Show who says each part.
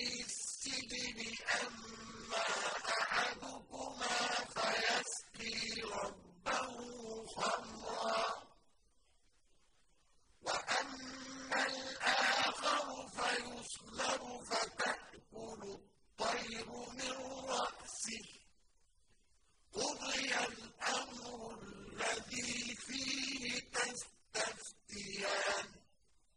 Speaker 1: في السجن أما أحدكما فيسقي ربه خمرا. وأما الآخر فيصلب فتأكل الطير من رأسه